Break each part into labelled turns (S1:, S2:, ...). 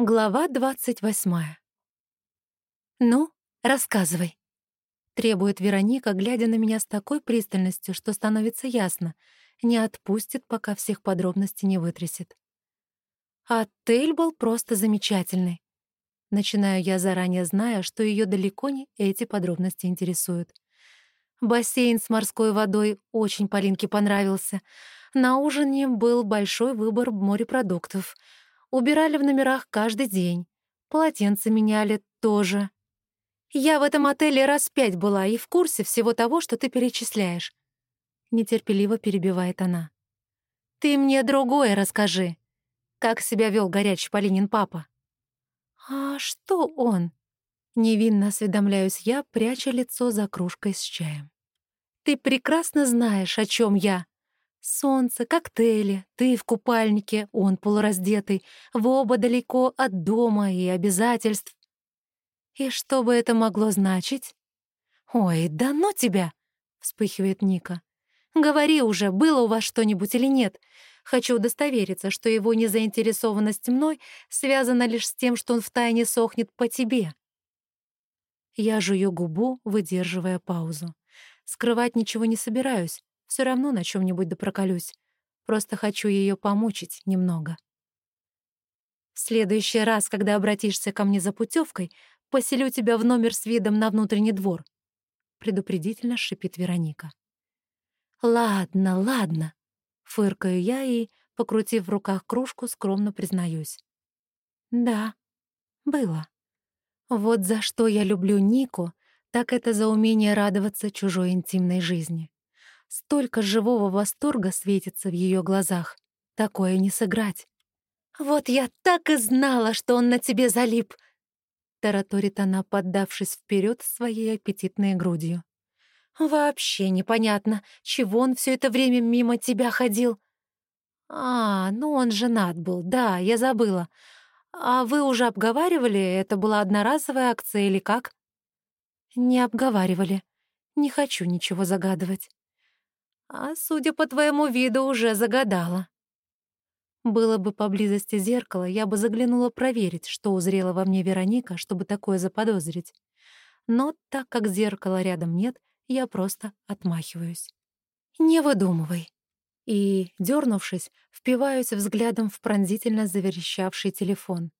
S1: Глава двадцать восьмая. «Ну, рассказывай», — требует Вероника, глядя на меня с такой пристальностью, что становится ясно, не отпустит, пока всех подробностей не вытрясет. Отель был просто замечательный. Начинаю я заранее, зная, что ее далеко не эти подробности интересуют. Бассейн с морской водой очень Полинке понравился. На ужине был большой выбор морепродуктов — Убирали в номерах каждый день. Полотенца меняли тоже. Я в этом отеле раз пять была и в курсе всего того, что ты перечисляешь. Нетерпеливо перебивает она. Ты мне другое расскажи. Как себя вел горячий Полинин папа? А что он? Невинно осведомляюсь я, пряча лицо за кружкой с чаем. Ты прекрасно знаешь, о чем я. Солнце, коктейли, ты в купальнике, он полураздетый, в оба далеко от дома и обязательств. И что бы это могло значить? «Ой, да ну тебя!» — вспыхивает Ника. «Говори уже, было у вас что-нибудь или нет. Хочу удостовериться, что его незаинтересованность мной связана лишь с тем, что он втайне сохнет по тебе». Я жую губу, выдерживая паузу. Скрывать ничего не собираюсь, все равно на чем нибудь допроколюсь. Просто хочу ее помучить немного. В следующий раз, когда обратишься ко мне за путевкой, поселю тебя в номер с видом на внутренний двор. Предупредительно шипит Вероника. Ладно, ладно. Фыркаю я и, покрутив в руках кружку, скромно признаюсь. Да, было. Вот за что я люблю Нику, так это за умение радоваться чужой интимной жизни. Столько живого восторга светится в ее глазах. Такое не сыграть. «Вот я так и знала, что он на тебе залип!» Тараторит она, поддавшись вперед своей аппетитной грудью. «Вообще непонятно, чего он все это время мимо тебя ходил?» «А, ну он женат был, да, я забыла. А вы уже обговаривали, это была одноразовая акция или как?» «Не обговаривали. Не хочу ничего загадывать». А, судя по твоему виду, уже загадала. Было бы поблизости зеркало, я бы заглянула проверить, что узрела во мне Вероника, чтобы такое заподозрить. Но так как зеркала рядом нет, я просто отмахиваюсь. «Не выдумывай». И, дернувшись, впиваюсь взглядом в пронзительно заверещавший телефон.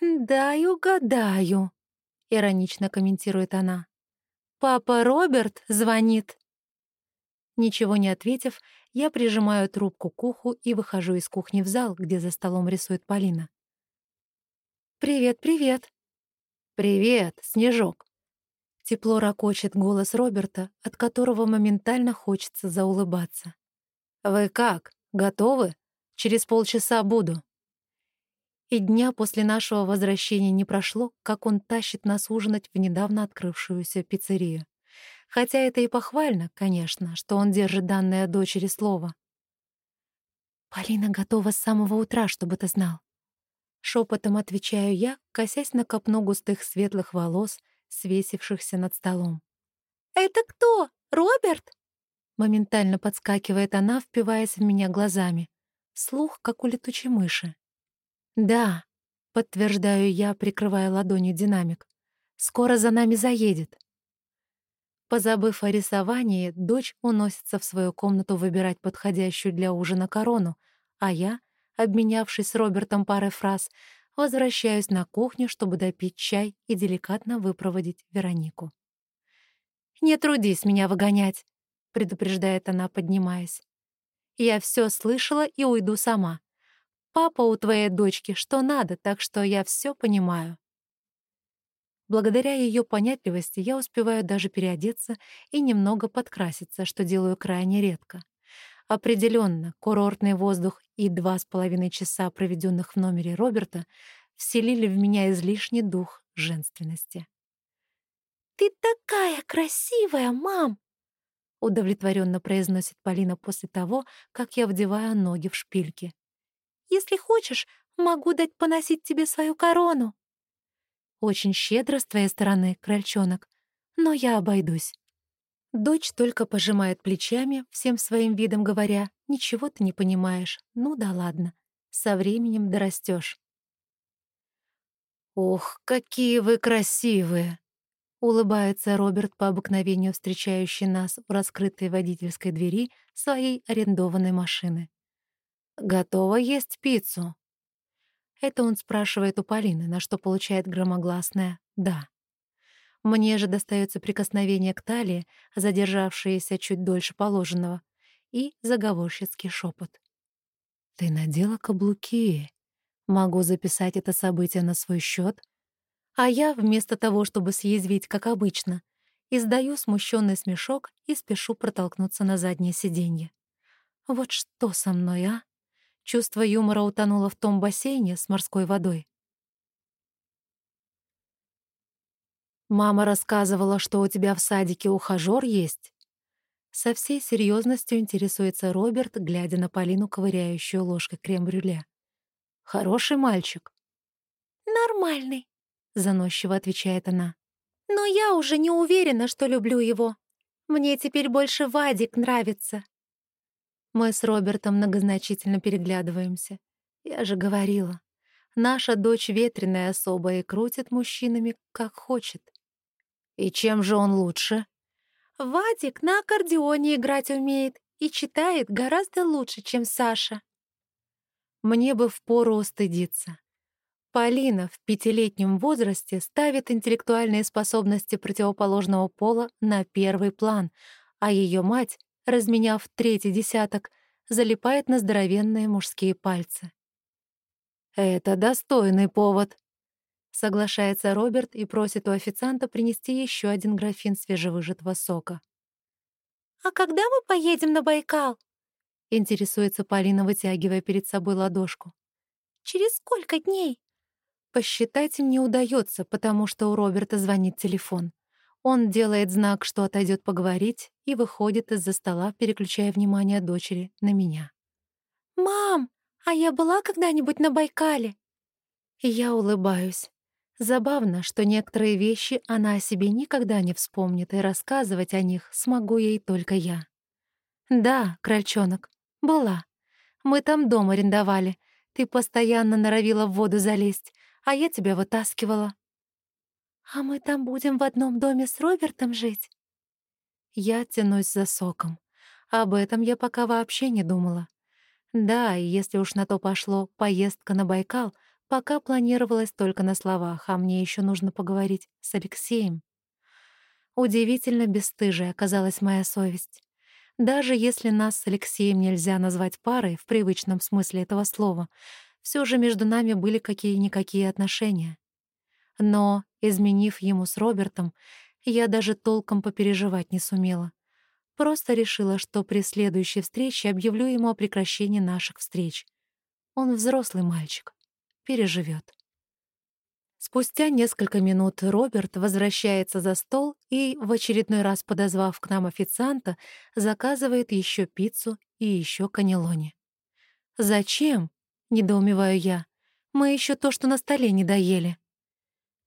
S1: «Дай угадаю», — иронично комментирует она. «Папа Роберт звонит». Ничего не ответив, я прижимаю трубку к уху и выхожу из кухни в зал, где за столом рисует Полина. «Привет, привет!» «Привет, Снежок!» Тепло ракочет голос Роберта, от которого моментально хочется заулыбаться. «Вы как? Готовы? Через полчаса буду». И дня после нашего возвращения не прошло, как он тащит нас ужинать в недавно открывшуюся пиццерию. Хотя это и похвально, конечно, что он держит данное дочери слово. «Полина готова с самого утра, чтобы ты знал». Шепотом отвечаю я, косясь на копну густых светлых волос, свесившихся над столом. «Это кто? Роберт?» Моментально подскакивает она, впиваясь в меня глазами. Слух, как у летучей мыши. «Да», — подтверждаю я, прикрывая ладонью динамик. «Скоро за нами заедет». Позабыв о рисовании, дочь уносится в свою комнату выбирать подходящую для ужина корону, а я, обменявшись с Робертом парой фраз, возвращаюсь на кухню, чтобы допить чай и деликатно выпроводить Веронику. «Не трудись меня выгонять», — предупреждает она, поднимаясь. «Я все слышала и уйду сама. Папа у твоей дочки что надо, так что я все понимаю». Благодаря ее понятливости я успеваю даже переодеться и немного подкраситься, что делаю крайне редко. Определенно, курортный воздух и два с половиной часа, проведенных в номере Роберта, вселили в меня излишний дух женственности. «Ты такая красивая, мам!» — удовлетворенно произносит Полина после того, как я вдеваю ноги в шпильки. «Если хочешь, могу дать поносить тебе свою корону». Очень щедро с твоей стороны, крольчонок, но я обойдусь. Дочь только пожимает плечами, всем своим видом говоря, «Ничего ты не понимаешь, ну да ладно, со временем дорастешь. «Ох, какие вы красивые!» — улыбается Роберт по обыкновению, встречающий нас в раскрытой водительской двери своей арендованной машины. «Готова есть пиццу?» Это он спрашивает у Полины, на что получает громогласное «да». Мне же достается прикосновение к талии, задержавшееся чуть дольше положенного, и заговорщицкий шепот. «Ты надела каблуки. Могу записать это событие на свой счет. А я, вместо того, чтобы съязвить, как обычно, издаю смущенный смешок и спешу протолкнуться на заднее сиденье. Вот что со мной, а? Чувство юмора утонуло в том бассейне с морской водой. «Мама рассказывала, что у тебя в садике ухажёр есть?» Со всей серьезностью интересуется Роберт, глядя на Полину, ковыряющую ложкой крем-брюле. «Хороший мальчик?»
S2: «Нормальный», —
S1: заносчиво отвечает она.
S2: «Но я уже не уверена, что люблю его. Мне теперь больше Вадик нравится».
S1: Мы с Робертом многозначительно переглядываемся. Я же говорила, наша дочь ветреная особа и крутит мужчинами, как хочет. И чем же он лучше?
S2: Вадик на аккордеоне играть умеет и читает гораздо лучше, чем Саша.
S1: Мне бы впору устыдиться. Полина в пятилетнем возрасте ставит интеллектуальные способности противоположного пола на первый план, а ее мать, разменяв третий десяток, залипает на здоровенные мужские пальцы. «Это достойный повод», Соглашается Роберт и просит у официанта принести еще один графин свежевыжатого сока.
S2: «А когда мы поедем на Байкал?»
S1: — интересуется Полина, вытягивая перед собой ладошку.
S2: «Через сколько дней?»
S1: Посчитать им не удается, потому что у Роберта звонит телефон. Он делает знак, что отойдет поговорить, и выходит из-за стола, переключая внимание дочери на меня.
S2: «Мам, а я была когда-нибудь на Байкале?»
S1: я улыбаюсь. Забавно, что некоторые вещи она о себе никогда не вспомнит, и рассказывать о них смогу ей только я. «Да, крольчонок, была. Мы там дом арендовали. Ты постоянно норовила в воду залезть, а я тебя вытаскивала».
S2: «А мы там будем в одном доме с Робертом жить?»
S1: Я тянусь за соком. Об этом я пока вообще не думала. Да, и если уж на то пошло, поездка на Байкал — Пока планировалось только на словах, а мне еще нужно поговорить с Алексеем. Удивительно бесстыжей оказалась моя совесть. Даже если нас с Алексеем нельзя назвать парой в привычном смысле этого слова, все же между нами были какие-никакие отношения. Но, изменив ему с Робертом, я даже толком попереживать не сумела. Просто решила, что при следующей встрече объявлю ему о прекращении наших встреч. Он взрослый мальчик переживет. Спустя несколько минут Роберт возвращается за стол и, в очередной раз подозвав к нам официанта, заказывает еще пиццу и еще канелони. «Зачем?» — недоумеваю я. «Мы еще то, что на столе не доели».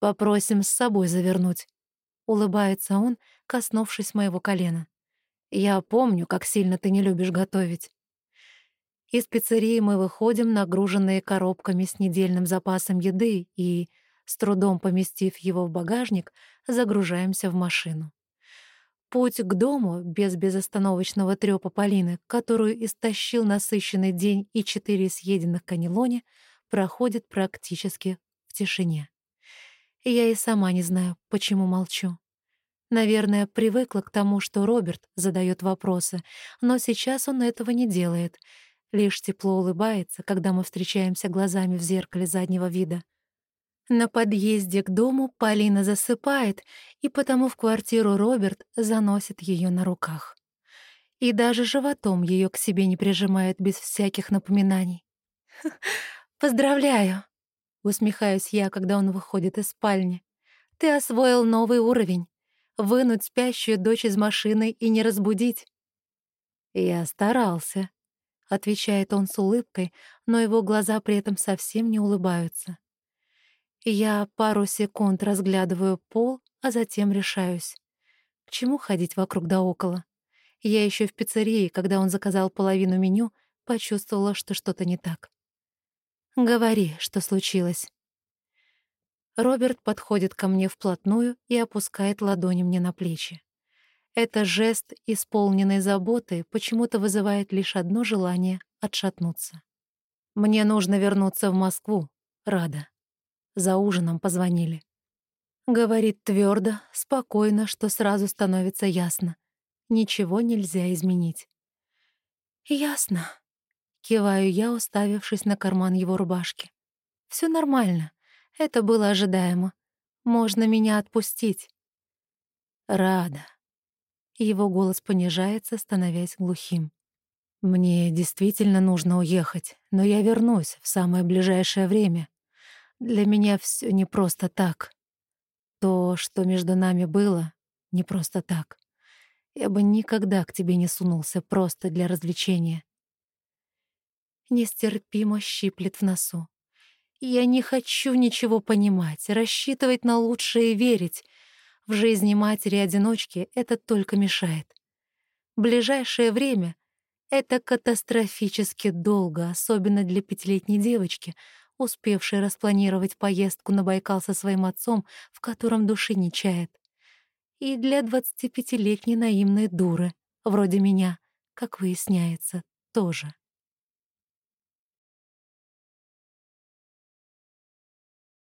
S1: «Попросим с собой завернуть», — улыбается он, коснувшись моего колена. «Я помню, как сильно ты не любишь готовить». Из пиццерии мы выходим, нагруженные коробками с недельным запасом еды и, с трудом поместив его в багажник, загружаемся в машину. Путь к дому, без безостановочного трёпа Полины, которую истощил насыщенный день и четыре съеденных канелони, проходит практически в тишине. Я и сама не знаю, почему молчу. Наверное, привыкла к тому, что Роберт задает вопросы, но сейчас он этого не делает — лишь тепло улыбается, когда мы встречаемся глазами в зеркале заднего вида. На подъезде к дому Полина засыпает, и потому в квартиру Роберт заносит ее на руках. И даже животом ее к себе не прижимает без всяких напоминаний. «Поздравляю!» — усмехаюсь я, когда он выходит из спальни. «Ты освоил новый уровень. Вынуть спящую дочь из машины и не разбудить». «Я старался», — отвечает он с улыбкой, но его глаза при этом совсем не улыбаются. Я пару секунд разглядываю пол, а затем решаюсь. К чему ходить вокруг да около? Я еще в пиццерии, когда он заказал половину меню, почувствовала, что что-то не так. «Говори, что случилось». Роберт подходит ко мне вплотную и опускает ладони мне на плечи. Это жест, исполненный заботы, почему-то вызывает лишь одно желание — отшатнуться. Мне нужно вернуться в Москву, Рада. За ужином позвонили. Говорит твердо, спокойно, что сразу становится ясно. Ничего нельзя изменить. «Ясно», — киваю я, уставившись на карман его рубашки. Все нормально. Это было ожидаемо. Можно меня отпустить». «Рада». Его голос понижается, становясь глухим. «Мне действительно нужно уехать, но я вернусь в самое ближайшее время. Для меня все не просто так. То, что между нами было, не просто так. Я бы никогда к тебе не сунулся просто для развлечения». Нестерпимо щиплет в носу. Я не хочу ничего понимать, рассчитывать на лучшее и верить. В жизни матери-одиночки это только мешает. Ближайшее время — это катастрофически долго, особенно для пятилетней девочки, успевшей распланировать поездку на Байкал со своим отцом, в котором души не чает. И для двадцатипятилетней наивной дуры, вроде меня, как выясняется, тоже.